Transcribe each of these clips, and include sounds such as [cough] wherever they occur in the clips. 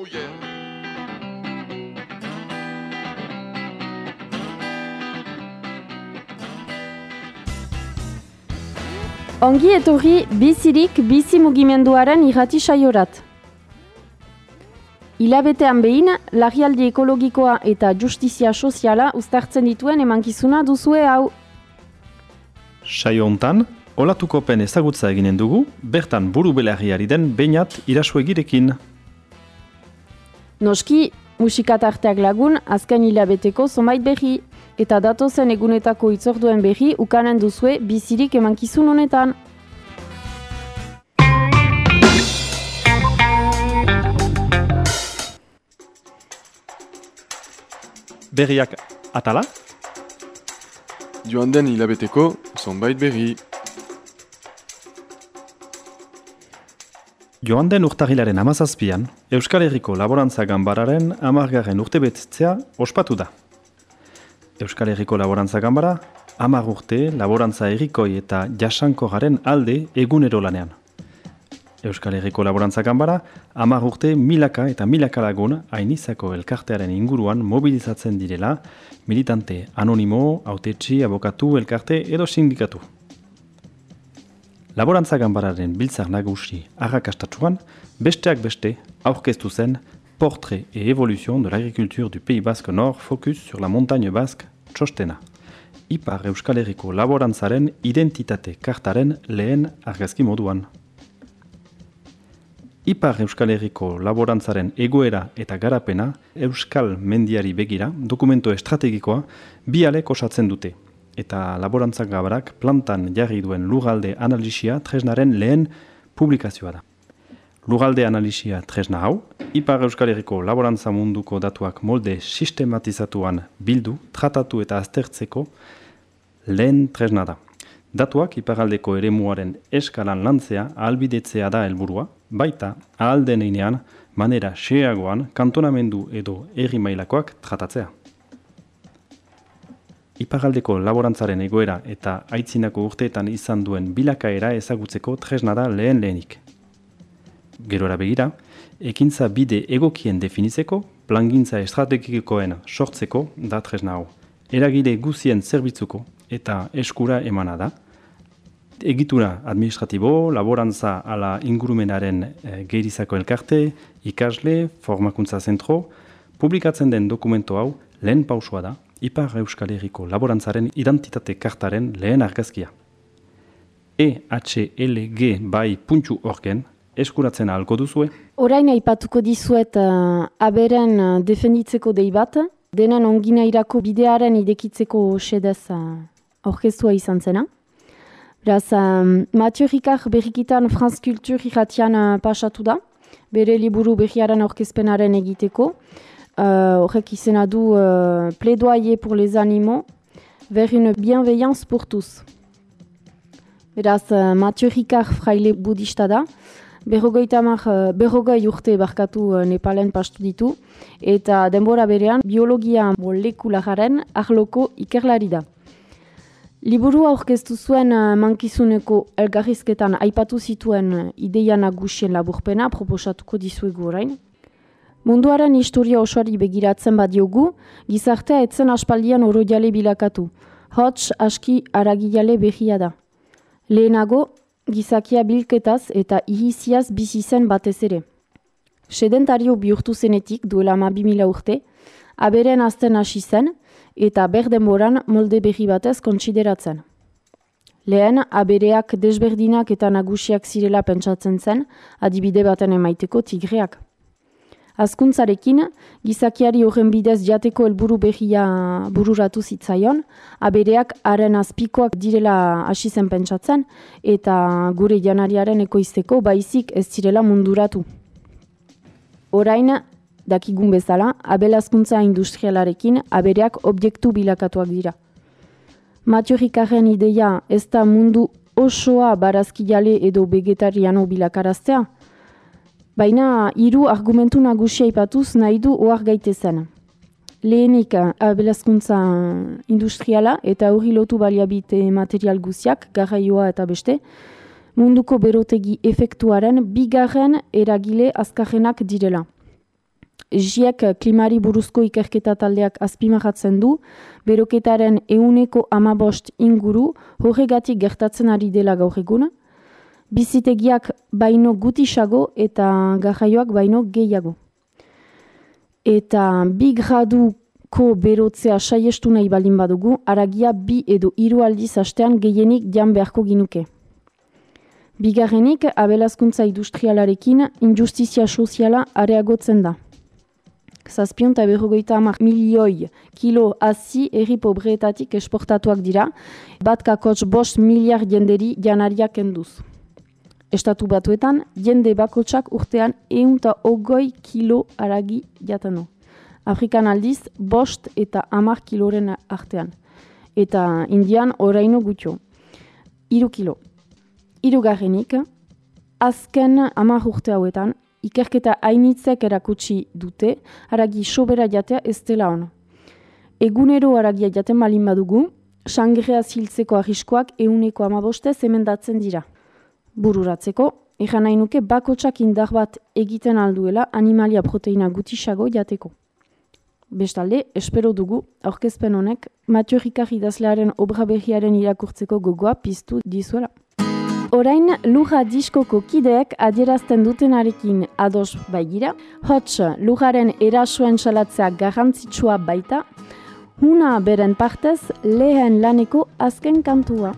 muller. Ongi etorri bizirik bizi mugimenduaren irrati saiorat. Hilabetean behin, lagialdi ekologikoa eta justizia soziala uztartzen dituen emankizuna duzue hau. Saio hontan, olatukopen ezagutza eginen dugu, bertan buru belarriari den bainat irasuegirekin. Noski, musikatarteak lagun azken hilabeteko zonbait berri eta datozen egunetako itzorduen berri ukanen duzue bizirik emankizun honetan. Berriak atala, Joan den hilabeteko zonbait berri. Joan den urtahilaren amazazpian, Euskal Herriko Laborantza Ganbararen amargarren urte betzea ospatu da. Euskal Herriko Laborantza Ganbara, amar urte laborantza errikoi eta jasanko garen alde egunero lanean. Euskal Herriko Laborantza Ganbara, amar urte milaka eta milaka lagun hainizako elkartearen inguruan mobilizatzen direla, militante anonimo, autetxi, abokatu, elkarte edo sindikatu. Laborantza ganbararen biltzar nagusi arrakastatsuan, besteak beste aurkeztu zen Portrait et évolution de l'agriculture du Pays Basque Nord focus sur la montagne basque txostena. Ipar Euskal Herriko laborantzaren identitate kartaren lehen argazki moduan. Ipar Euskal Herriko laborantzaren egoera eta garapena Euskal Mendiari begira dokumento estrategikoa bi alek osatzen dute eta laborantzak gabarak plantan jarri duen lugalde analisia tresnaren lehen publikazioa da. Lugalde analisia tresna hau, Ipar Euskal Herriko laborantza munduko datuak molde sistematizatuan bildu, tratatu eta aztertzeko lehen tresna da. Datuak iparaldeko eremuaren eskalan lantzea ahalbidetzea da helburua, baita ahalden einean manera xeagoan kantonamendu edo herri mailakoak tratatzea. Iparaldeko laborantzaren egoera eta aitzinako urteetan izan duen bilakaera ezagutzeko tresna da lehen lehenik. Gerora begira, ekintza bide egokien definitzeko, plangintza estrategikoen sortzeko da tresna hau. Eragile guzien zerbitzuko eta eskura emana da, egitura administratibo, laborantza ala ingurumenaren e, geirizako elkarte, ikasle, formakuntza zentro, publikatzen den dokumento hau lehen pausua da, Ipar Euskal Herriko laborantzaren identitate kartaren lehen argazkia. EHLG bai puntxu orken, eskuratzen ahalko duzue, Orain aipatuko dizuet uh, aberen uh, defenditzeko dei bat, denen ongina irako bidearen idekitzeko sedez uh, orkestua izan zena. Beraz, um, Mathieu Ricard berrikitan Franz Kultur irratian uh, pasatu da, bere liburu berriaren orkezpenaren egiteko. Uh, horrek izena du uh, plaidoyer pour les animaux vers une bienveillance pour tous. Beraz, uh, Mathieu Ricard fraile budista da, berrogei, tamar, uh, berrogei urte barkatu Nepalen pastu ditu, eta denbora berean biologia molekularen arloko ikerlari da. Liburu aurkeztu zuen mankizuneko elgarrizketan aipatu zituen ideia nagusien laburpena proposatuko dizuegu orain. Munduaren historia osoari begiratzen badiogu, gizartea etzen aspaldian oroiale bilakatu. Hots aski aragilale behia da. Lehenago, gizakia bilketaz eta ihiziaz bizi zen batez ere. Sedentario bihurtu zenetik duela ama 2000 urte, aberen azten hasi zen eta berdenboran molde berri batez kontsideratzen. Lehen, abereak desberdinak eta nagusiak zirela pentsatzen zen, adibide baten emaiteko tigreak. Azkuntzarekin, gizakiari horren bidez jateko helburu berria bururatu zitzaion, abereak haren azpikoak direla hasi zen pentsatzen, eta gure janariaren ekoizteko baizik ez direla munduratu. Orain, dakigun bezala, abelazkuntza industrialarekin abereak objektu bilakatuak dira. Matio Rikarren ideia ez da mundu osoa barazkidale edo vegetariano bilakaraztea, Baina hiru argumentu nagusia ipatuz nahi du ohar gaitezen. Lehenik abelazkuntza industriala eta hori lotu baliabite material guziak, garraioa eta beste, munduko berotegi efektuaren bigarren eragile azkarrenak direla. jiek klimari buruzko ikerketa taldeak azpimahatzen du, beroketaren euneko amabost inguru horregatik gertatzen ari dela gaur egun, bizitegiak baino gutisago eta garraioak baino gehiago. Eta bi graduko berotzea saiestu nahi balin badugu, aragia bi edo hiru aldiz astean gehienik jan beharko ginuke. Bigarrenik, abelazkuntza industrialarekin injustizia soziala areagotzen da. Zazpion eta berrogeita amak milioi kilo hazi erri pobreetatik esportatuak dira, bat kakotx bost miliar jenderi janariak enduz. Estatu batuetan, jende bakotsak urtean eunta ogoi kilo aragi jatano. Afrikan aldiz, bost eta amar kiloren artean. Eta indian oraino gutxo. Iru kilo. Irugarrenik, azken amar urte hauetan, ikerketa hainitzek erakutsi dute, haragi sobera jatea ez dela hona. Egunero haragia jaten malin badugu, sangrea ziltzeko ahiskoak euneko amaboste zemendatzen dira. Bururatzeko, egan nahi nuke bakotsak indar bat egiten alduela animalia proteina gutisago jateko. Bestalde, espero dugu, aurkezpen honek, Matio Rikar idazlearen obra behiaren irakurtzeko gogoa piztu dizuela. Orain luja diskoko kideek adierazten dutenarekin ados baigira, hots lujaren erasuen salatzea garrantzitsua baita, huna beren partez lehen laneko azken kantua.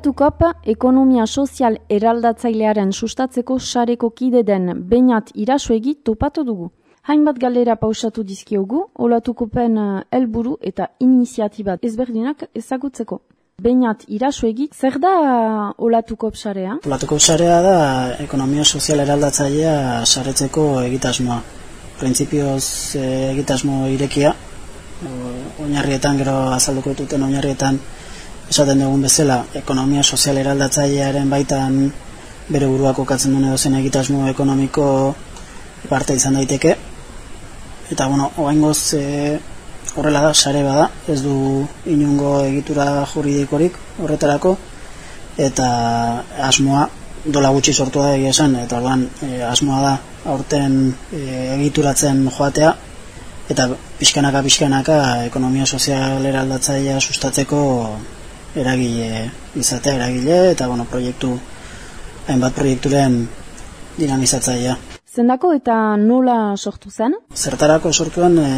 Olatukop ekonomia sozial eraldatzailearen sustatzeko sareko kide den bainat irasuegi topatu dugu. Hainbat galera pausatu dizkiogu, olatukopen helburu eta iniziatibat ezberdinak ezagutzeko. Bainat irasuegi, zer da olatukop sarea? Olatukop sarea da ekonomia sozial eraldatzailea saretzeko egitasmoa. Printzipioz egitasmo irekia, oinarrietan gero azalduko duten oinarrietan esaten dugun bezala ekonomia sozial eraldatzailearen baitan bere buruak okatzen duen edozen egitasmo ekonomiko parte izan daiteke. Eta bueno, oaingoz e, horrela da, sare bada ez du inungo egitura juridikorik horretarako eta asmoa dola gutxi sortu da egia esan eta orduan e, asmoa da aurten e, egituratzen joatea eta pixkanaka pixkanaka ekonomia sozial eraldatzailea sustatzeko eragile izatea eragile eta bueno, proiektu hainbat proiekturen dinamizatzailea. Zendako eta nola sortu zen? Zertarako sortuen e,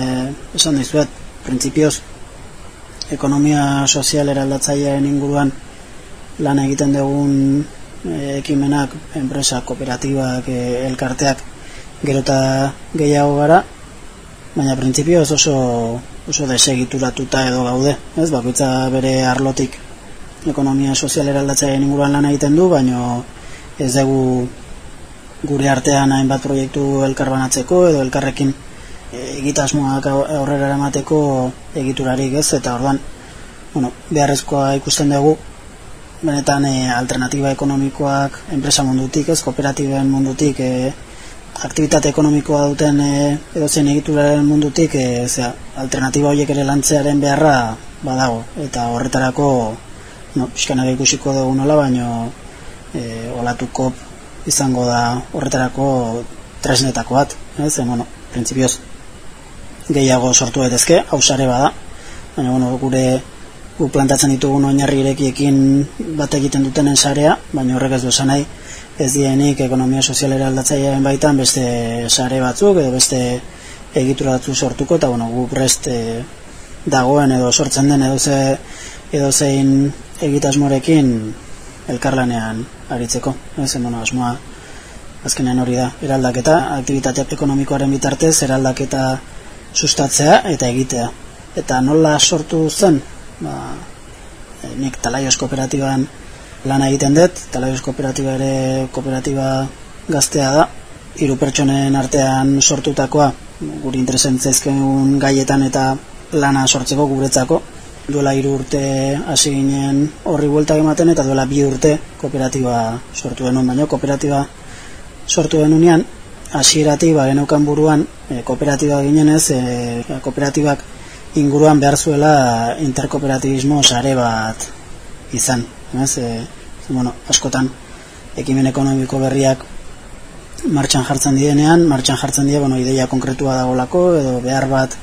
esan dizuet, printzipioz ekonomia sozial eraldatzailearen inguruan lan egiten dugun e, ekimenak, enpresa, kooperatibak, e, elkarteak, gerota gehiago gara, baina printzipio ez oso oso desegituratuta edo gaude, ez? Bakoitza bere arlotik ekonomia sozial eraldatzaile inguruan lan egiten du, baina ez dugu gure artean hainbat proiektu elkarbanatzeko edo elkarrekin egitasmoak aurrera eramateko egiturarik ez eta orduan bueno, beharrezkoa ikusten dugu benetan e, alternatiba ekonomikoak enpresa mundutik ez kooperatiben mundutik e, aktivitate ekonomikoa duten e, edo zen egituraren mundutik e, zera, alternatiba horiek ere lantzearen beharra badago. Eta horretarako no, pixkanak ikusiko dugu nola baino e, olatuko izango da horretarako tresnetako bat ez, e, bueno, prinsipioz gehiago sortu daitezke hau sare bada. Baina bueno, gure gu plantatzen ditugun oinarri irekiekin bat egiten dutenen sarea baina horrek ez du esan nahi ez dienik ekonomia sozialera aldatzailearen baitan beste sare batzuk edo beste egitura batzuk sortuko eta bueno, gu prest e, dagoen edo sortzen den edo, ze, edo zein egitasmorekin elkarlanean aritzeko. Ez, bueno, asmoa azkenean hori da, eraldaketa, aktivitate ekonomikoaren bitartez, eraldaketa sustatzea eta egitea. Eta nola sortu zen, ba, e, nik talaios kooperatiban lana egiten dut, talaios kooperatiba ere kooperatiba gaztea da, hiru pertsonen artean sortutakoa, guri interesentzaizken gaietan eta lana sortzeko guretzako, duela hiru urte hasi ginen horri bueltak ematen eta duela bi urte kooperatiba sortu denun, baina kooperatiba sortu denunean, hasieratik ba geneukan buruan e, kooperatiba ginen ez, e, kooperatibak inguruan behar zuela interkooperatibismo sare bat izan, ez, e, bueno, askotan ekimen ekonomiko berriak martxan jartzen dienean, martxan jartzen die, bueno, ideia konkretua dagolako edo behar bat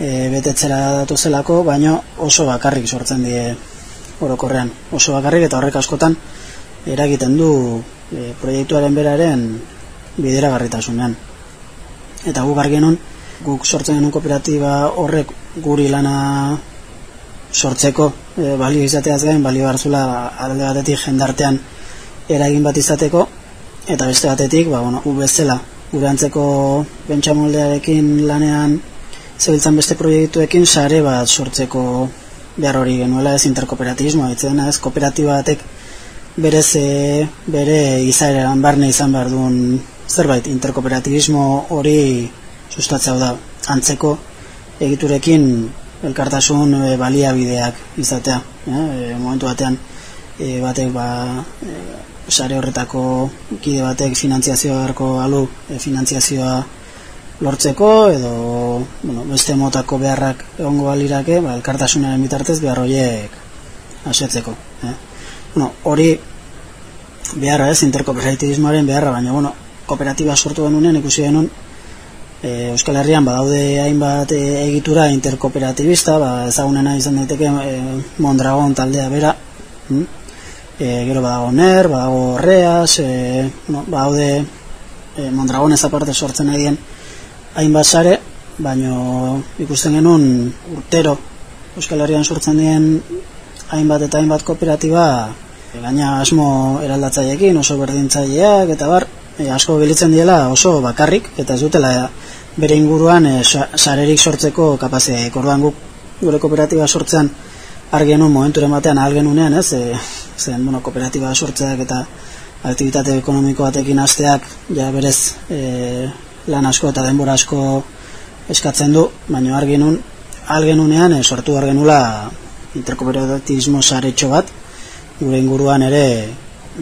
e, betetzera datu zelako, baino oso bakarrik sortzen die orokorrean. Oso bakarrik eta horrek askotan eragiten du e, proiektuaren beraren bidera garritasunean. Eta gu gargenon, guk sortzen genuen kooperatiba horrek guri lana sortzeko e, balio izateaz gain, balio hartzula alde batetik jendartean eragin bat izateko, eta beste batetik, ba, bueno, gu bezala, gure antzeko bentsamoldearekin lanean zebiltzan beste proiektuekin sare bat sortzeko behar hori genuela ez interkooperativismoa ditzen ez kooperatiba batek berez bere izaeran barne izan behar duen zerbait. Interkooperativismo hori sustatzea da. Antzeko egiturekin elkartasun e, baliabideak izatea e, momentu batean e, batek ba, sare horretako kide batek finantziazioa harko alu e, finantziazioa lortzeko edo bueno, beste motako beharrak egongo balirake, ba, elkartasunaren bitartez behar horiek asetzeko. Eh? Bueno, hori beharra ez, interkooperatibismoaren beharra, baina bueno, kooperatiba sortu genunean ikusi genuen e, Euskal Herrian badaude hainbat e, egitura interkooperatibista, ba, ezagunena izan daiteke e, Mondragon taldea bera, hm? e, gero badago NER, badago Reas, e, no, badaude e, Mondragon ez aparte sortzen nahi hainbat sare, baino ikusten genuen urtero Euskal Herrian sortzen dien hainbat eta hainbat kooperatiba Gaina asmo eraldatzaileekin oso berdintzaileak eta bar, e, asko bilitzen diela oso bakarrik eta ez dutela bere inguruan e, sarerik sortzeko kapazia. Orduan guk gure kooperatiba sortzean argenun momenturen batean algenunean, ez? E, zen, bueno, kooperatiba sortzeak eta aktivitate ekonomiko batekin hasteak ja berez e, lan asko eta denbora asko eskatzen du, baina argenun algenunean e, sortu argenula interkooperatismo saretxo bat gure inguruan ere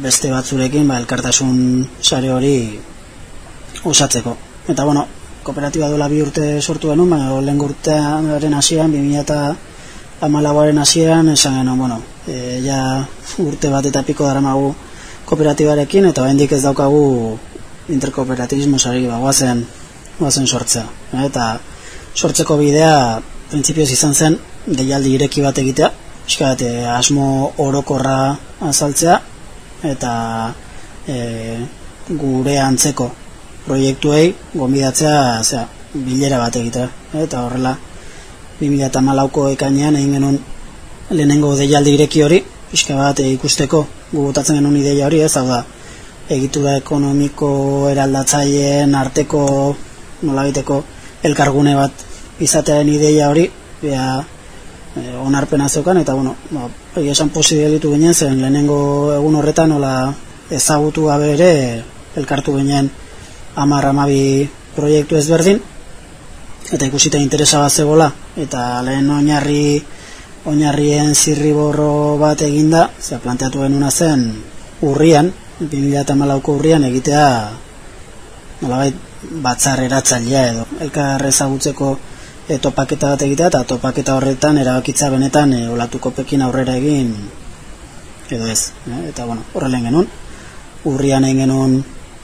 beste batzurekin ba, elkartasun sare hori osatzeko. Eta bueno, kooperatiba dola bi urte sortu genuen, baina lehen urtearen hasieran, 2000 eta amalagoaren hasieran, esan genuen, bueno, e, ja urte bat eta piko dara magu kooperatibarekin, eta oraindik ez daukagu interkooperatismo sari, ba, guazen, guazen sortzea. Eta sortzeko bidea, printzipioz izan zen, deialdi ireki bat egitea, eskat, e, asmo orokorra azaltzea, eta e, gure antzeko proiektuei gombidatzea zera, bilera bat egitea. Eta horrela, 2008ko ekainean egin genuen lehenengo deialdi ireki hori, pixka bat ikusteko gugotatzen genuen ideia hori, ez hau da, egitura ekonomiko eraldatzaileen arteko nolabiteko elkargune bat izatearen ideia hori, bea, e, onarpena zeukan, eta bueno, ba, esan posibilitu ginen, zen lehenengo egun horretan nola ezagutu gabe ere elkartu ginen amar amabi proiektu ezberdin, eta ikusita interesa bat zegoela, eta lehen oinarri oinarrien zirriborro bat eginda, ze planteatu genuna zen urrian, 2008ko urrian egitea nolabait batzar eratzailea edo elkar ezagutzeko e, topaketa bat egitea eta topaketa horretan erabakitza benetan e, olatuko pekin aurrera egin edo ez, e, eta bueno, horrelen genuen. Urrian egin genuen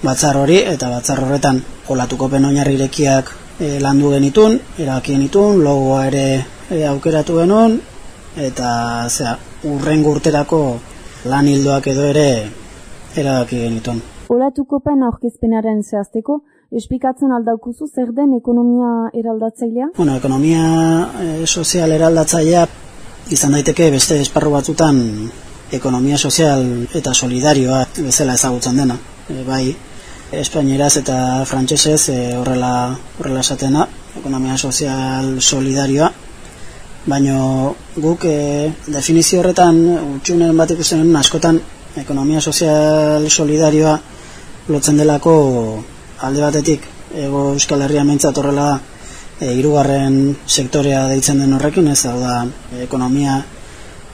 batzar hori eta batzar horretan olatuko pen oinarrirekiak e, landu genitun, erabaki genitun, logoa ere e, aukeratu genuen eta zera, urren gurterako lan hildoak edo ere erabaki genitun. Olatuko pen aurkezpenaren zehazteko, espikatzen aldaukuzu zer den ekonomia eraldatzailea? Bueno, ekonomia e, sozial eraldatzailea izan daiteke beste esparru batzutan ekonomia sozial eta solidarioa bezala ezagutzen dena. E, bai, espainieraz eta frantsesez e, horrela horrela esatena, ekonomia sozial solidarioa, baino guk e, definizio horretan utxunen bat ikusten askotan ekonomia sozial solidarioa lotzen delako alde batetik. Ego Euskal Herria mentzat horrela e, irugarren sektorea deitzen den horrekin, ez da ekonomia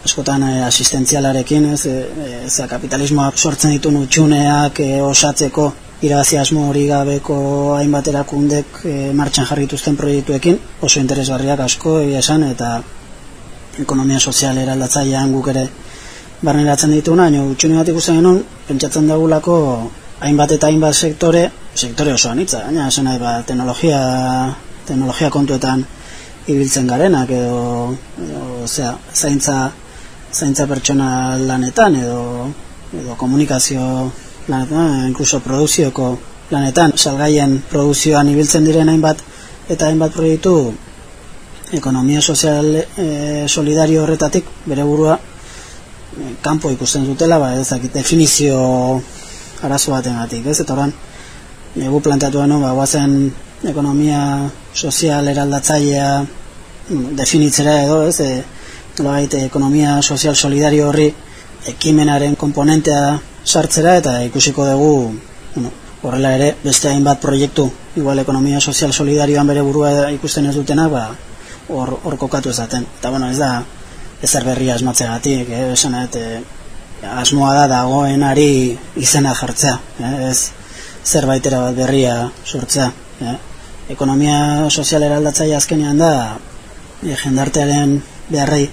askotan e, asistentzialarekin, ez, e, ez kapitalismoa sortzen ditu utxuneak e, osatzeko irabazi asmo hori gabeko hainbat erakundek e, martxan jarrituzten proiektuekin, oso interesgarriak asko egia esan eta ekonomia sozial eraldatzailean guk ere barneratzen dituna, baina utxuni bat ikusten genuen, pentsatzen dagulako hainbat eta hainbat sektore, sektore oso anitza, baina esan nahi bat teknologia, teknologia kontuetan ibiltzen garenak edo, edo zera, zaintza, zaintza pertsona lanetan edo, edo komunikazio lanetan, inkluso produzioko lanetan, salgaien produzioan ibiltzen diren hainbat eta hainbat proiektu ekonomia sozial e, solidario horretatik bere burua e, kanpo ikusten dutela, ba, ezakit, definizio arazo baten gatik, ez? Eta oran, egu planteatu deno, ba, guazen ekonomia sozial eraldatzailea definitzera edo, ez? E, ekonomia sozial solidario horri ekimenaren komponentea sartzera eta ikusiko dugu bueno, horrela ere beste hainbat proiektu igual ekonomia sozial solidarioan bere burua ikusten ez dutena ba, hor, hor kokatu ezaten eta bueno ez da ezer berria asmatzegatik eh? esan eh, asmoa da dagoenari izena jartzea eh? ez zerbaitera bat berria sortzea eh? ekonomia sozial eraldatzaia azkenean da eh, jendartearen beharrei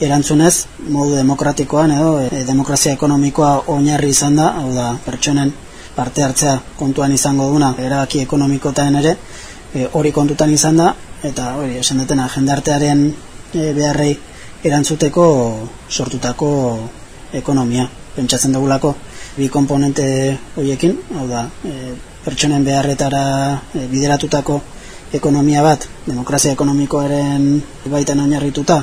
erantzunez, modu demokratikoan edo e, demokrazia ekonomikoa oinarri izan da, hau da, pertsonen parte hartzea kontuan izango duna, erabaki ekonomikotaen ere, e, hori kontutan izan da, eta hori, esan detena, jendartearen e, beharrei erantzuteko sortutako ekonomia. Pentsatzen dugulako, bi komponente horiekin, hau da, e, pertsonen beharretara e, bideratutako ekonomia bat, demokrazia ekonomikoaren baitan oinarrituta,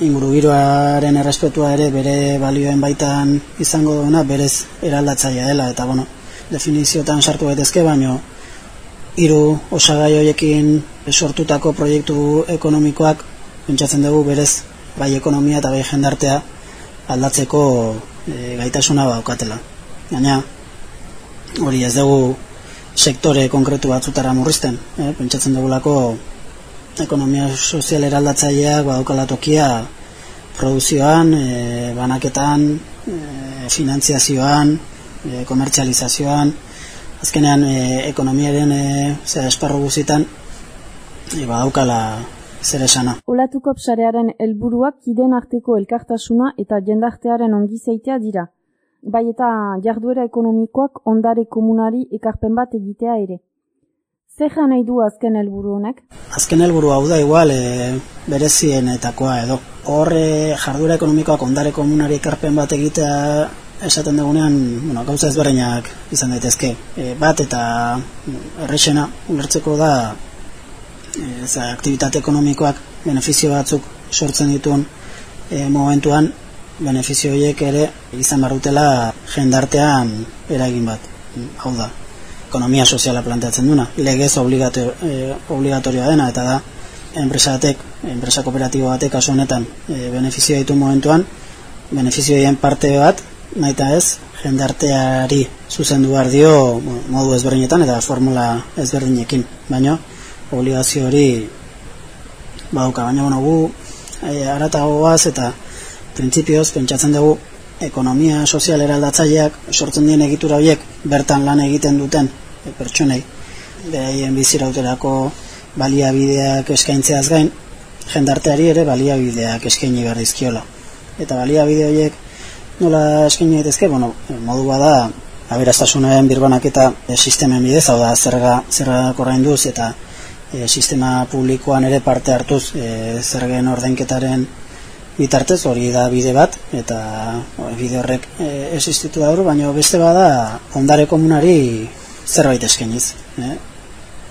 ingurugiroaren errespetua ere bere balioen baitan izango duena berez eraldatzaia dela eta bueno, definiziotan sartu daitezke baino hiru osagai hoiekin sortutako proiektu ekonomikoak pentsatzen dugu berez bai ekonomia eta bai jendartea aldatzeko e, gaitasuna baukatela. Gaina hori ez dugu sektore konkretu batzutara murrizten, eh? pentsatzen dugulako ekonomia sozial eraldatzaileak badaukala tokia produzioan, e, banaketan, e, finantziazioan, e, komertzializazioan, azkenean e, ekonomiaren e, zera esparru guzitan e, badaukala zer esana. Olatuko psarearen helburuak kiden arteko elkartasuna eta jendartearen ongizeitea dira. Bai eta jarduera ekonomikoak ondare komunari ekarpen bat egitea ere. Zer nahi du azken helburu honek? Azken helburu hau da igual e, berezienetakoa edo. Hor e, jarduera ekonomikoak ondare komunari ekarpen bat egitea esaten dugunean, bueno, gauza ezberdinak izan daitezke. E, bat eta errexena ulertzeko da e, za, aktivitate ekonomikoak benefizio batzuk sortzen dituen e, momentuan benefizio horiek ere izan barrutela jendartean eragin bat. Hau da, ekonomia soziala planteatzen duna, legez obligator, e, obligatorioa dena, eta da, enpresatek, enpresa kooperatibo batek kasu honetan e, benefizioa ditu momentuan, benefizioen parte bat, nahi ez, jendarteari zuzendu behar dio modu ezberdinetan eta formula ezberdinekin, baina obligazio hori baduka, baina bueno, gu e, aratagoaz eta printzipioz pentsatzen dugu ekonomia sozial eraldatzaileak sortzen dien egitura horiek bertan lan egiten duten e, pertsonei. Beraien bizirauterako baliabideak eskaintzeaz gain jendarteari ere baliabideak eskaini behar dizkiola. Eta baliabide horiek nola eskaini daitezke? Bueno modu bada aberastasunaren birbanaketa e, sistemen bidez hau da zerga zerga korrainduz eta e, sistema publikoan ere parte hartuz e, zergen ordenketaren bitartez hori da bide bat eta bide horrek e, existitu da baina beste bada ondare komunari zerbait eskeniz e?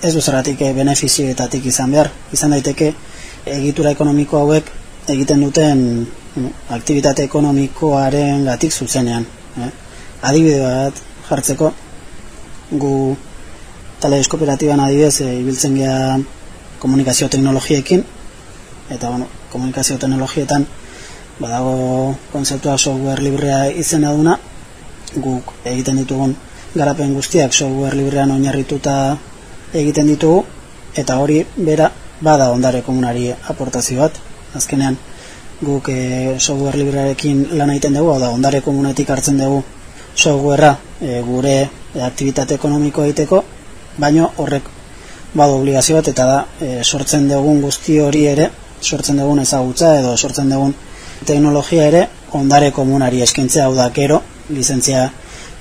ez du zerratik e, benefizioetatik izan behar izan daiteke egitura ekonomiko hauek egiten duten mm, aktivitate ekonomikoaren gatik zuzenean e? adibide bat jartzeko gu tale kooperatiban adibidez ibiltzen gea komunikazio teknologiekin eta bueno, komunikazio teknologietan badago konzeptua software librea izena duna guk egiten ditugun garapen guztiak software librean oinarrituta egiten ditugu eta hori bera bada ondare komunari aportazio bat. Azkenean guk e, software librearekin lan egiten dugu da ondare komunetik hartzen dugu softwarea e, gure e, aktivitate ekonomiko egiteko baino horrek badu obligazio bat eta da e, sortzen dugun guzti hori ere sortzen dugun ezagutza edo sortzen dugun teknologia ere ondare komunari eskentzea hau da gero lizentzia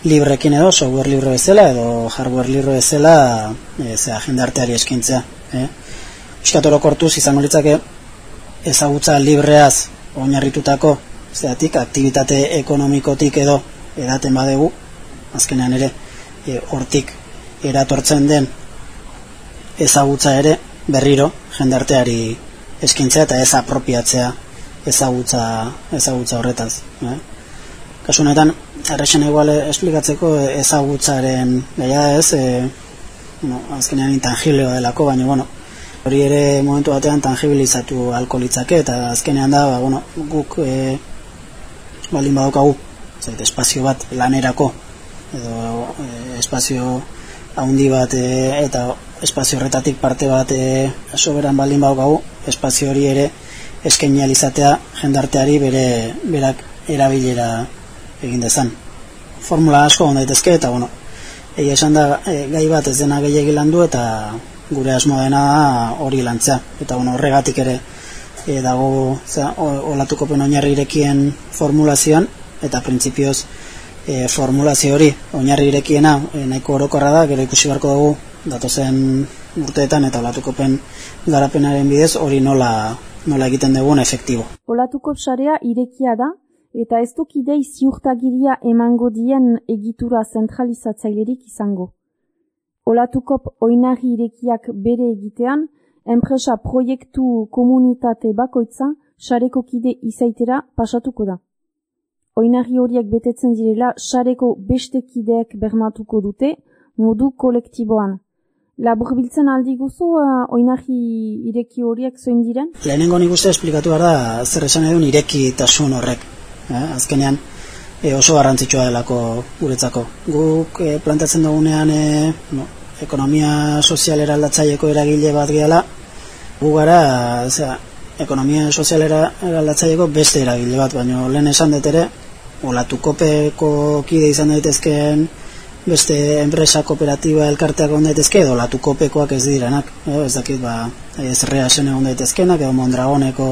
librekin edo software libre bezala edo hardware libre bezala e, ze agendarteari eskentzea eh? Euskatoro kortuz izango litzake ezagutza libreaz oinarritutako zeatik aktivitate ekonomikotik edo edaten badegu azkenean ere e, hortik eratortzen den ezagutza ere berriro jendarteari eskintzea eta ez apropiatzea ezagutza, ezagutza horretaz. Eh? Kasu honetan, errexen egual esplikatzeko ezagutzaren gaia ez, e, no, azkenean intangibleo delako, baina bueno, hori ere momentu batean tangibilizatu alkoholitzake eta azkenean da, ba, bueno, guk e, baldin badukagu, zait, espazio bat lanerako, edo e, espazio haundi bat e, eta espazio horretatik parte bat e, soberan baldin badukagu, espazio hori ere eskenializatea jendarteari bere berak erabilera egin dezan. Formula asko on daitezke eta bueno, egia esan da e, gai bat ez dena gehiegi landu eta gure asmo dena hori lantzea eta bueno, horregatik ere e, dago za olatuko oinarrirekien formulazioan eta printzipioz e, formulazio hori oinarri irekiena e, nahiko orokorra da, gero ikusi beharko dugu datozen urteetan eta olatuko pen garapenaren bidez hori nola nola egiten dugun efektibo. Olatuko sarea irekia da, eta ez dukidei ziurtagiria emango dien egitura zentralizatzailerik izango. Olatukop oinarri irekiak bere egitean, enpresa proiektu komunitate bakoitza sareko kide izaitera pasatuko da. Oinarri horiek betetzen direla sareko beste kideek bermatuko dute modu kolektiboan. Labur biltzen aldi guzu uh, oinarri ireki horiek zoin diren? Lehenengo nik uste esplikatu behar da zer esan edun ireki tasun horrek. Eh? Azkenean e, oso garrantzitsua delako guretzako. Guk e, plantatzen dugunean e, no, ekonomia sozialera aldatzaieko eragile bat gehala, gu gara, zera, ekonomia sozialera aldatzaieko beste eragile bat, baina lehen esan dut ere, olatukopeko kide izan daitezkeen beste enpresa kooperatiba elkarteak egon daitezke edo latukopekoak ez direnak, edo ez dakit ba, ez rea zen egon daitezkenak edo mondragoneko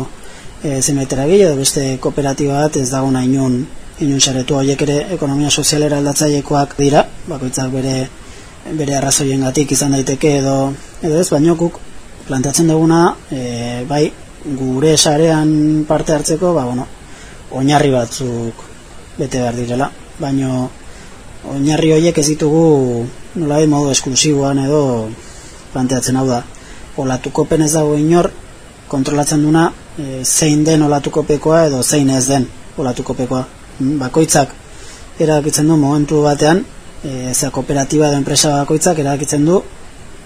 e, zenbaitera edo beste kooperatiba bat ez dago nahi inun, saretu. Horiek ere ekonomia sozialera aldatzailekoak dira, bakoitzak bere bere arrazoien gatik izan daiteke edo, edo ez, baino guk planteatzen duguna e, bai gure sarean parte hartzeko ba, bueno, oinarri batzuk bete behar direla, baino oinarri horiek ez ditugu nola modu esklusiboan edo planteatzen. Hau da olatuko penez dago inor kontrolatzen duna e, zein den olatuko pekoa edo zein ez den olatuko pekoa mm, bakoitzak erakitzen du momentu batean e, zera kooperatiba edo enpresa bakoitzak erakitzen du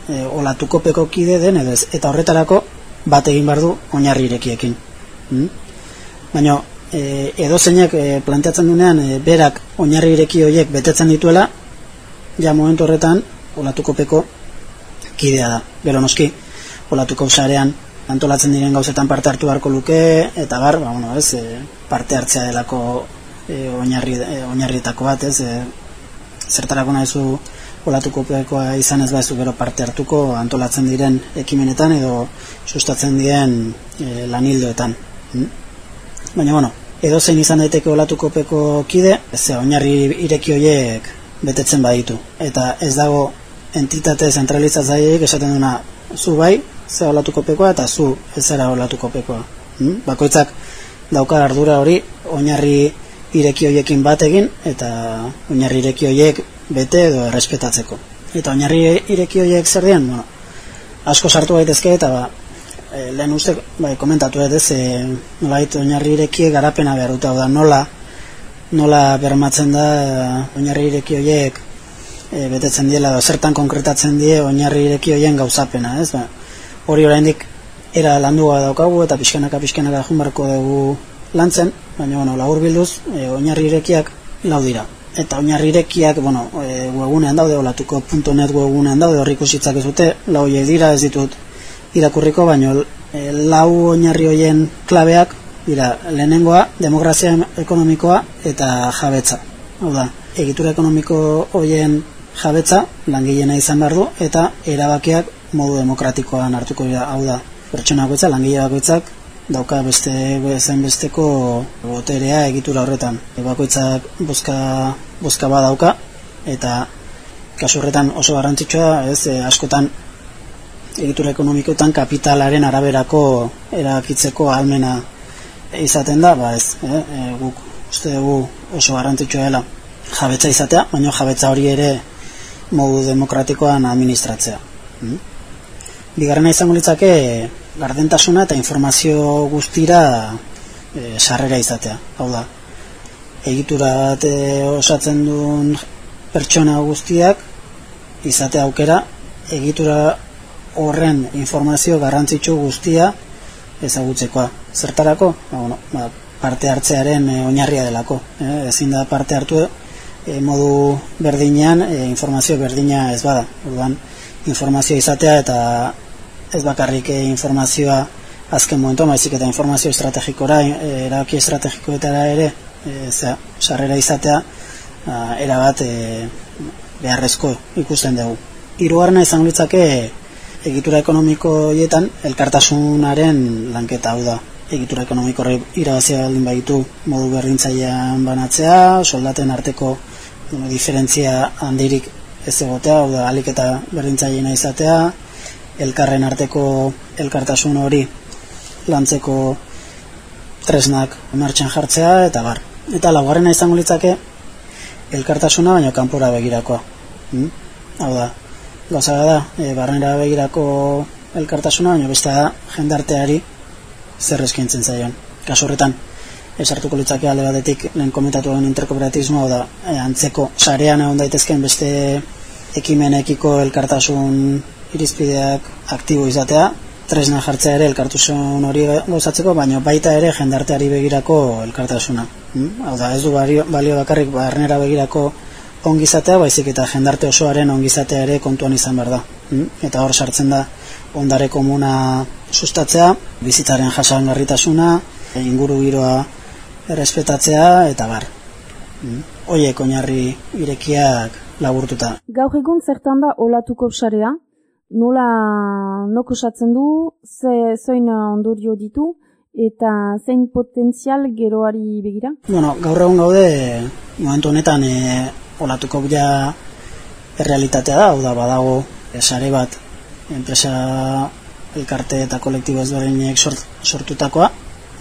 e, olatuko peko kide den edo ez. Eta horretarako bat egin behar du oinarri irekiekin. Mm? baina e, edo zeinak e, planteatzen dunean e, berak oinarri ireki horiek betetzen dituela ja momentu horretan olatuko peko kidea da bero noski olatuko zarean antolatzen diren gauzetan parte hartu beharko luke eta bar, ba, bueno, ez, e, parte hartzea delako e, oinarri, e, oinarrietako bat ez, e, zertarako nahizu olatuko pekoa izan ez baizu gero parte hartuko antolatzen diren ekimenetan edo sustatzen diren e, lanildoetan. Hmm? Baina, bueno, edo zein izan daiteke olatuko peko kide, ez oinarri ireki horiek betetzen baditu. Eta ez dago entitate zentralizatzaileik esaten duna zu bai, ze olatuko pekoa eta zu ez zera olatuko pekoa. Hmm? Bakoitzak daukar ardura hori oinarri ireki horiekin bat egin eta oinarri ireki horiek bete edo errespetatzeko. Eta oinarri ireki horiek zer dian, bueno, asko sartu gaitezke eta ba, e, lehen uste bai, komentatu edo ez, e, nola oinarri irekie garapena behar dut, da nola, nola bermatzen da oinarri ireki horiek e, betetzen diela, da, zertan konkretatzen die oinarri ireki horien gauzapena, ez, ba, hori oraindik era landua daukagu eta pixkanaka pixkanaka junbarko dugu lantzen, baina bueno, labur bilduz, e, oinarri irekiak lau dira. Eta oinarri irekiak, bueno, e, webunean daude, olatuko.net webunean daude, horrik usitzak ez dute, lau dira, ez ditut irakurriko, baino e, lau oinarri hoien klabeak dira lehenengoa demokrazia ekonomikoa eta jabetza. Hau da, egitura ekonomiko hoien jabetza langileena izan behar du eta erabakiak modu demokratikoan hartuko dira. Hau da, pertsona bakoitza, langile bakoitzak dauka beste zen besteko boterea egitura horretan. Bakoitzak bozka, bozka dauka eta kasu horretan oso garrantzitsua, ez, e, askotan egitura ekonomikoetan kapitalaren araberako erakitzeko almena izaten da, ba ez, e, guk uste dugu oso garrantzitsua dela jabetza izatea, baina jabetza hori ere modu demokratikoan administratzea. Hmm? Bigarrena izango litzake gardentasuna eta informazio guztira e, sarrera izatea. Hau da, egitura bat e, osatzen duen pertsona guztiak izatea aukera egitura horren informazio garrantzitsu guztia ezagutzekoa. Zertarako? Ba, bueno, ba, parte hartzearen e, oinarria delako. E, ezin da parte hartu e, modu berdinean e, informazio berdina ez bada. Orduan, informazio izatea eta ez bakarrik e, informazioa azken momentu, maizik eta informazio estrategikora, e, erabaki estrategikoetara ere, e, zera, sarrera izatea, a, erabat e, beharrezko ikusten dugu. Hirugarrena izan litzake egitura ekonomiko hietan elkartasunaren lanketa hau da. Egitura ekonomiko irabazia baldin baitu modu berdintzailean banatzea, soldaten arteko bueno, diferentzia handirik ez egotea, hau da, alik eta berdintzaileena izatea, elkarren arteko elkartasun hori lantzeko tresnak martxan jartzea, eta bar. Eta laugarrena izango litzake elkartasuna baino kanpora begirakoa. Hmm? Hau da, gauza da, e, barnera begirako elkartasuna, baina beste da jendarteari zer eskintzen zaion. kasu horretan esartuko litzake alde batetik lehen komentatu den interkooperatismoa da e, antzeko sarean egon daitezken beste ekimenekiko elkartasun irizpideak aktibo izatea tresna jartzea ere elkartasun hori gozatzeko, baina baita ere jendarteari begirako elkartasuna. Hmm? Hau da, ez du balio bakarrik barnera begirako ongizatea, baizik eta jendarte osoaren ongizatea ere kontuan izan behar da. Hmm? Eta hor sartzen da ondare komuna sustatzea, bizitzaren jasangarritasuna, inguru giroa errespetatzea, eta bar. Hmm? Oiek oinarri irekiak laburtuta. Gaur egun zertan da olatuko sarea, nola nok osatzen du, ze zoin ondorio ditu, eta zein potentzial geroari begira? Bueno, gaur egun gaude, momentu honetan, e, olatuko bila errealitatea da, da, badago, esare bat, enpresa elkarte eta kolektibo ezberdinek sort, sortutakoa,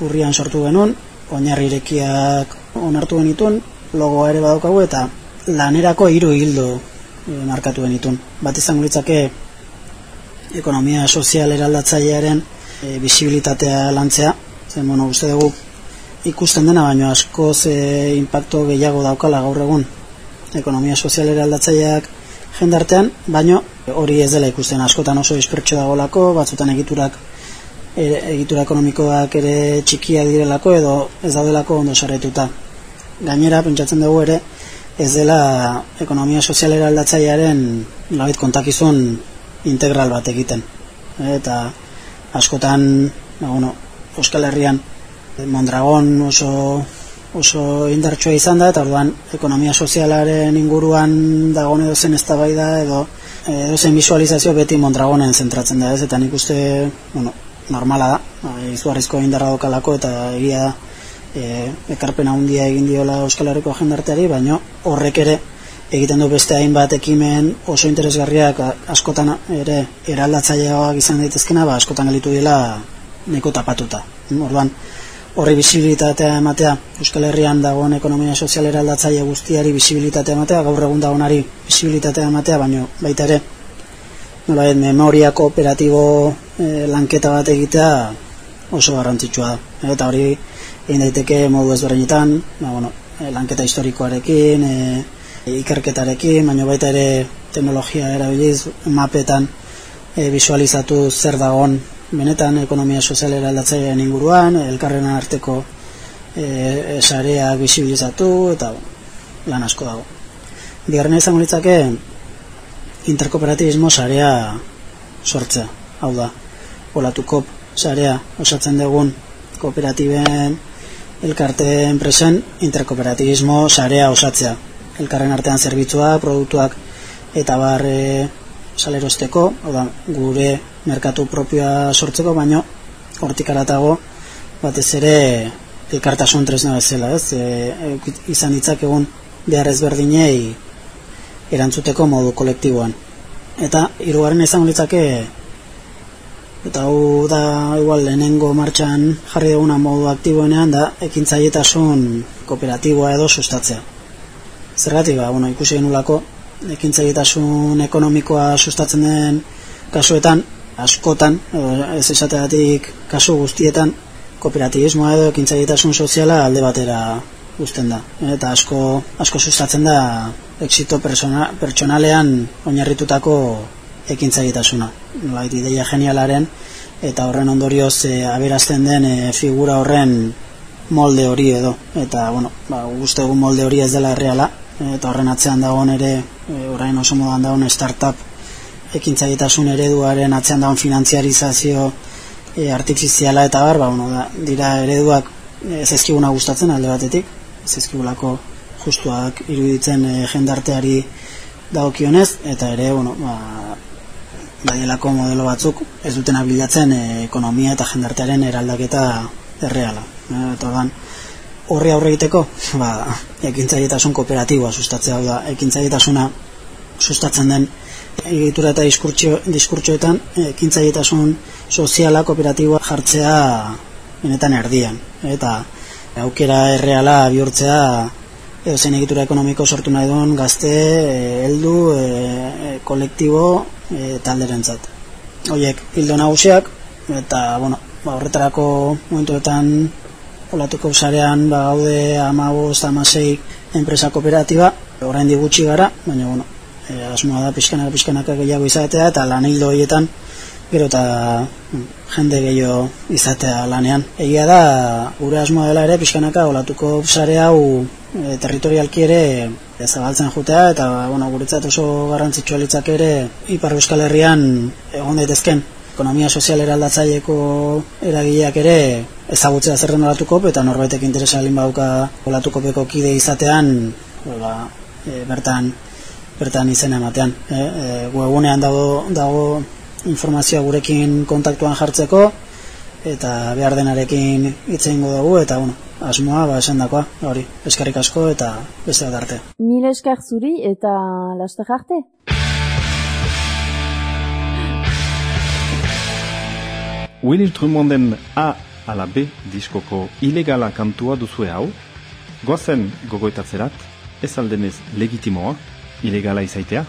urrian sortu genuen, oinarri irekiak onartu genitun, logoa ere badaukagu, eta lanerako hiru hildo e, markatu genitun. Bat izango litzake, ekonomia sozial eraldatzailearen e, bisibilitatea lantzea. Zen, bueno, uste dugu ikusten dena, baino asko ze impacto gehiago daukala gaur egun ekonomia sozial eraldatzaileak jendartean, baino hori ez dela ikusten askotan oso dispertxo dagolako, batzutan egiturak e, egitura ekonomikoak ere txikia direlako edo ez daudelako ondo saretuta. Gainera, pentsatzen dugu ere, ez dela ekonomia sozial eraldatzailearen labit kontakizun integral bat egiten. Eta askotan, ba, bueno, Euskal Herrian Mondragon oso oso indartsua izan da eta orduan ekonomia sozialaren inguruan dagoen edo zen eztabaida edo edo zen visualizazio beti Mondragonen zentratzen da, ez? Eta nik uste, bueno, normala da. Ba, izugarrizko indarra dokalako eta egia da e, ekarpena handia egin diola Euskal Herriko jendarteari, baino horrek ere egiten du beste hainbat ekimen oso interesgarriak askotan ere eraldatzaileagoak izan daitezkena, ba, askotan gelitu dela neko tapatuta. Orduan, horri bisibilitatea ematea, Euskal Herrian dagoen ekonomia sozial eraldatzaile guztiari bisibilitatea ematea, gaur egun dagoenari bisibilitatea ematea, baino baita ere, nola memoria kooperatibo e, lanketa bat egitea oso garrantzitsua da. Eta hori egin daiteke modu ezberdinetan, ba, bueno, eh, lanketa historikoarekin, e, ikerketarekin, baina baita ere teknologia erabiliz mapetan e, visualizatu zer dagon benetan ekonomia sozialera aldatzailean inguruan, elkarren arteko e, sareak bisibilizatu eta lan asko dago. Bigarren izango litzake interkooperatibismo sarea sortzea, hau da, olatukop sarea osatzen dugun kooperatiben elkarte enpresen interkooperatibismo sarea osatzea elkarren artean zerbitzua, produktuak eta bar salerosteko, oda, gure merkatu propioa sortzeko, baino hortik aratago batez ere elkartasun tresna bezala, ez? E, izan ditzak egun behar ezberdinei erantzuteko modu kolektiboan. Eta hirugarren izango litzake eta hau da igual lehenengo martxan jarri duguna modu aktiboenean da ekintzaietasun kooperatiboa edo sustatzea. Zergatik, ba, bueno, ikusi genulako, ekintzailetasun ekonomikoa sustatzen den kasuetan, askotan, ez esateatik kasu guztietan, kooperatibismoa edo ekintzailetasun soziala alde batera guzten da. Eta asko, asko sustatzen da exito persona, pertsonalean oinarritutako ekintzailetasuna. Nolait, ideia genialaren eta horren ondorioz e, aberazten den e, figura horren molde hori edo. Eta, bueno, ba, guzti egun molde hori ez dela erreala, eta horren atzean dagoen ere e, orain oso modan dagoen startup ekintzaietasun ereduaren atzean dagoen finantziarizazio e, artifiziala eta bar, ba, bueno, da, dira ereduak ez ezkiguna gustatzen alde batetik, ez ezkigulako justuak iruditzen e, jendarteari dagokionez eta ere, bueno, ba, baielako modelo batzuk ez duten abilatzen e, ekonomia eta jendartearen eraldaketa erreala. E, eta ordan, horri aurre egiteko, ba, ekintzaietasun kooperatiboa sustatzea da, ekintzailetasuna sustatzen den egitura eta diskurtsoetan ekintzaietasun soziala kooperatiboa jartzea benetan erdian. Eta aukera erreala bihurtzea zen egitura ekonomiko sortu nahi duen gazte, heldu, e, e, kolektibo e, talderentzat. Hoiek hildo nagusiak eta bueno, ba, horretarako momentuetan olatuko zarean ba, gaude amabost, amasei enpresa kooperatiba, orain gutxi gara, baina bueno, e, asmoa da pixkanaka pixkanaka gehiago izatea eta lan hildo horietan gero eta mm, jende gehiago izatea lanean. Egia da, gure asmoa dela ere pixkanaka olatuko sare hau e, territorialki ere e, zabaltzen jutea eta bueno, guretzat oso garrantzitsua litzak ere Ipar Euskal Herrian egon daitezken ekonomia sozial eraldatzaileko eragileak ere ezagutzea zerren olatuko eta norbaitek interesa alin bauka olatuko kide izatean ba, e, bertan bertan izena ematean. E, e, webunean dago, dago informazioa gurekin kontaktuan jartzeko eta behar denarekin hitz egingo dugu eta bueno, asmoa ba esan dakoa, hori, eskarrik asko eta beste bat arte. Mil eskar zuri eta laste jarte? Willis Drummonden A ala B diskoko ilegala kantua duzue hau, goazen gogoetatzerat, ez aldenez legitimoa, ilegala izaitea?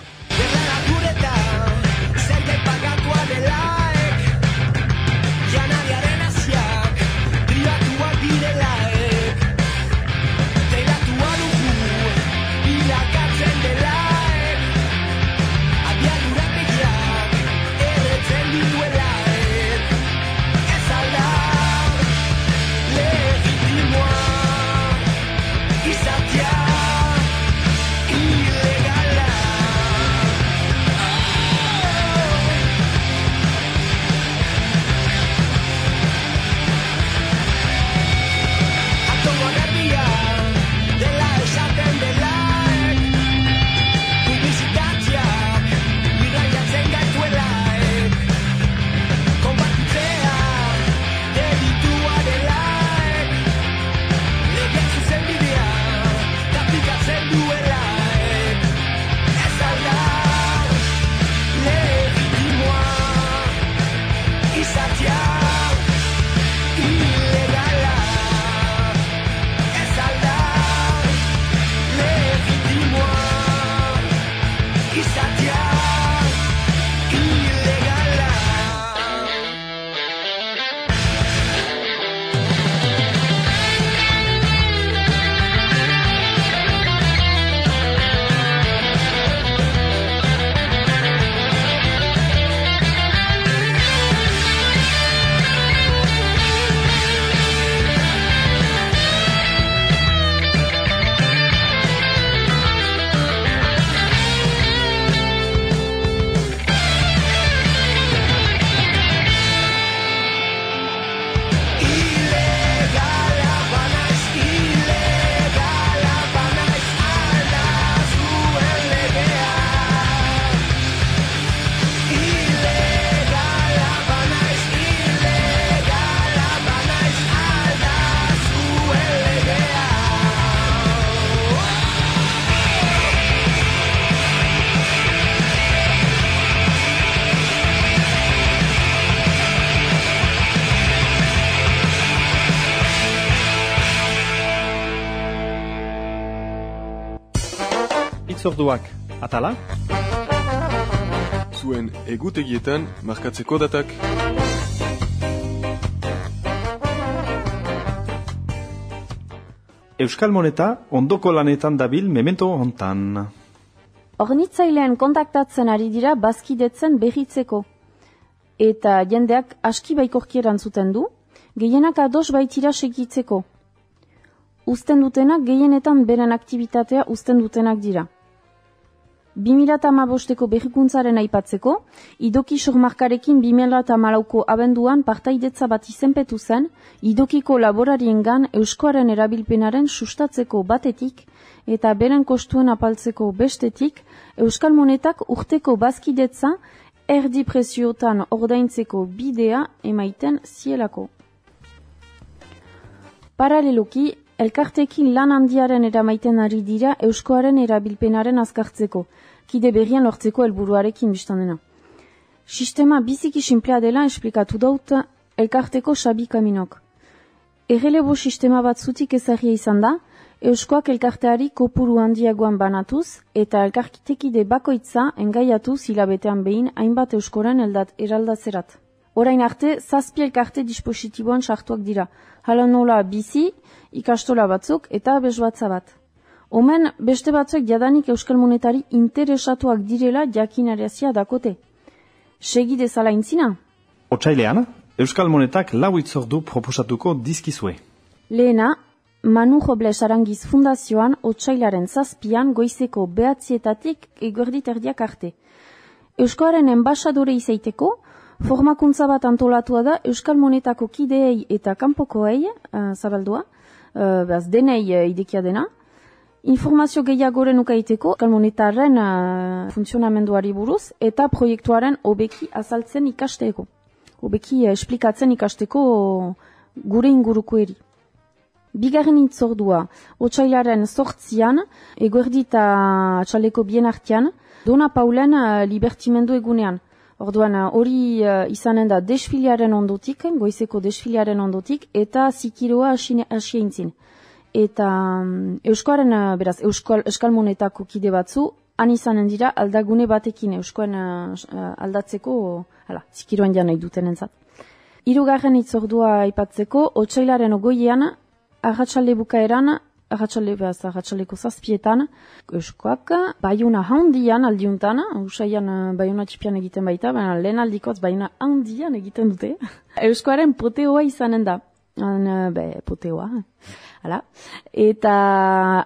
Itzorduak atala? Zuen egutegietan markatzeko datak. Euskal Moneta ondoko lanetan dabil memento hontan. Ornitzailean kontaktatzen ari dira bazkidetzen behitzeko. Eta jendeak aski baikorkieran zuten du, gehienak ados baitira segitzeko. Uzten dutenak gehienetan beren aktivitatea uzten dutenak dira. 2008ko behikuntzaren aipatzeko, idoki sormarkarekin 2008ko abenduan partaidetza bat izenpetu zen, idokiko laborarien gan euskoaren erabilpenaren sustatzeko batetik eta beren kostuen apaltzeko bestetik, euskal monetak urteko bazkidetza erdi presiotan ordaintzeko bidea emaiten zielako. Paraleloki, elkartekin lan handiaren eramaiten ari dira euskoaren erabilpenaren azkartzeko, kide berrian lortzeko helburuarekin biztan Sistema biziki simplea dela esplikatu daut elkarteko xabi kaminok. Errelebo sistema bat zutik ezagia izan da, Euskoak elkarteari kopuru handiagoan banatuz eta elkarkitekide bakoitza engaiatu zilabetean behin hainbat euskoren eldat eraldazerat. Orain arte, zazpi elkarte dispositiboan sartuak dira. Hala nola bizi, ikastola batzuk eta bezbatza bat. Omen, beste batzuek jadanik Euskal Monetari interesatuak direla jakinarazia dakote. Segi dezala intzina? Otsailean, Euskal Monetak lau itzordu proposatuko dizkizue. Lehena, Manu Robles Arangiz Fundazioan otsailaren zazpian goizeko behatzietatik eguerdit erdiak arte. Euskoaren enbasadore izaiteko, formakuntza bat antolatua da Euskal Monetako kideei eta kanpokoei, uh, zabaldua, uh, behaz denei uh, idekia dena, Informazio gehiagoren ukaiteko, Euskal Monetaren uh, funtzionamenduari buruz eta proiektuaren hobeki azaltzen ikasteko. Hobeki uh, esplikatzen ikasteko gure inguruko eri. Bigarren itzordua, otxailaren sortzian, eguerdi eta txaleko bien artean, Dona Paulen uh, libertimendu egunean. Orduan hori uh, izanen da desfiliaren ondotik, goizeko desfiliaren ondotik, eta zikiroa hasi eintzin. Eta um, Euskoaren, uh, beraz, Euskal, Euskal Monetako kide batzu, han izanen dira aldagune batekin Euskoan uh, aldatzeko, hala, zikiroan jana iduten entzat. Irugarren itzordua aipatzeko, otxailaren ogoian, Arratxalde bukaeran, arratxalde behaz, arratxaldeko zazpietan, euskoak, baiuna handian aldiuntan, usaian baiuna txipian egiten baita, baina lehen aldikoz baiuna handian egiten dute. [laughs] Euskoaren poteoa izanen da. Han, be, poteoa. Hala. Eta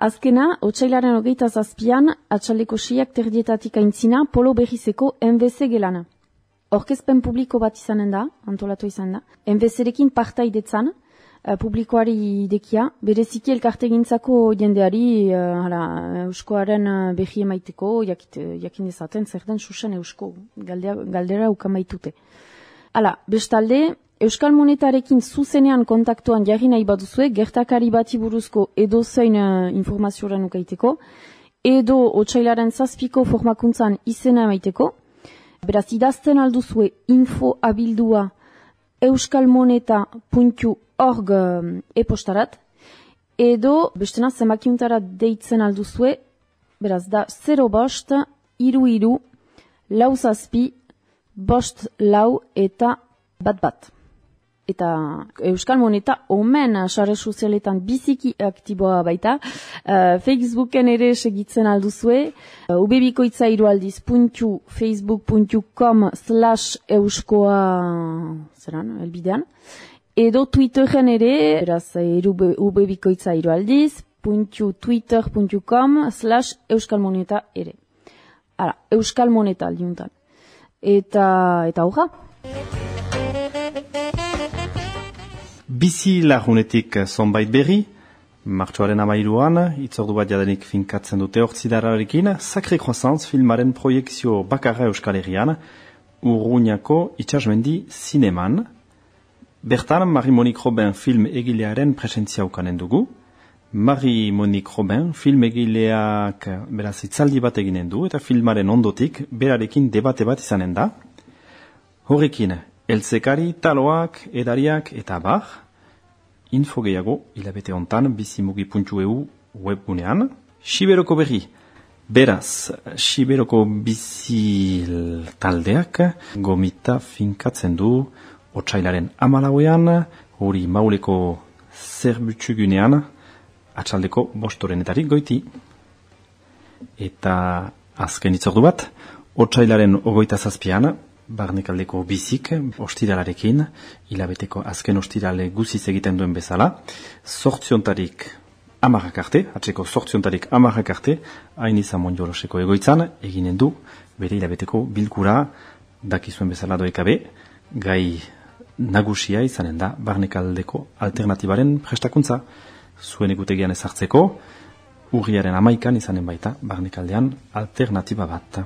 azkena, otxailaren hogeita zazpian, atxaldeko siak terdietatik aintzina, polo berrizeko MVC gelana. Orkezpen publiko bat izanen da, antolatu izan da. MVC-rekin partaidetzan, uh, publikoari idekia, bereziki elkarte gintzako jendeari uh, hala, euskoaren uh, behi emaiteko, jakit, jakin dezaten zer den susen eusko, galdera, galdera ukamaitute. Hala, bestalde, Euskal Monetarekin zuzenean kontaktuan jarri nahi baduzue, gertakari bati buruzko edo zein uh, informazioaren ukaiteko, edo otxailaren zazpiko formakuntzan izena emaiteko, beraz idazten alduzue info abildua euskalmoneta.org e-postarat, edo bestena zemakiuntara deitzen alduzue, beraz da 0 bost, iru iru, lau zazpi, bost lau eta bat bat. Eta Euskal Moneta omen sare sozialetan biziki aktiboa baita. Uh, Facebooken ere segitzen alduzue. Uh, ubebikoitza irualdiz puntu facebook.com slash euskoa zeran, elbidean. Edo Twitteren ere, eraz, ubebikoitza irualdiz puntu twitter.com slash euskal ere. Ara, Euskal Moneta aldiuntan. Eta, eta hoja. Bizi lagunetik zonbait berri, martxoaren amairuan, itzordu bat jadenik finkatzen dute hortzidararekin, Sacré Croissance filmaren proiektzio bakarra euskal herrian, urruñako itxasmendi zineman. Bertan, Marie-Monique Robin film egilearen presentzia ukanen dugu. Marie-Monique Robin film egileak beraz itzaldi bat eginen du, eta filmaren ondotik berarekin debate bat izanen da. Horrekin, elzekari, taloak, edariak eta bar, info gehiago hilabete hontan bizimugi.eu webgunean. Siberoko berri, beraz, Siberoko bizi taldeak gomita finkatzen du otsailaren amalauean, hori mauleko zerbutsugunean, atxaldeko bostorenetarik goiti. Eta azken itzordu bat, otsailaren ogoita zazpian, barnekaldeko bizik, ostiralarekin, hilabeteko azken ostirale guziz egiten duen bezala, sortziontarik amarrak arte, atzeko sortziontarik amarrak arte, hain izan mondioloseko egoitzan, eginen du, bere hilabeteko bilkura, dakizuen bezala doekabe, gai nagusia izanen da, barnekaldeko alternatibaren prestakuntza, zuen egutegian ezartzeko, urriaren amaikan izanen baita, barnekaldean alternatiba bat.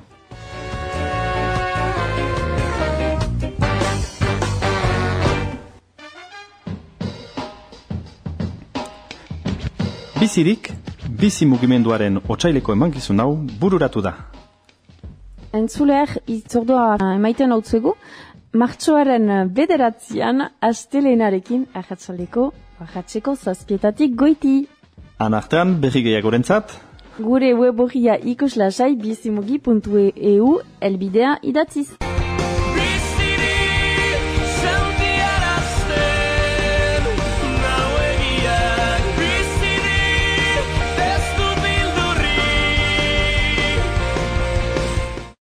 Bizirik, bizi mugimenduaren otsaileko emankizun hau bururatu da. Entzuleak itzordua emaiten hau zugu, martxoaren bederatzean astelenarekin ahatzaldeko, ahatzeko zazpietatik goiti. Anartean, berri gehiagorentzat, Gure web horria ikuslasai bizimugi.eu elbidea idatziz.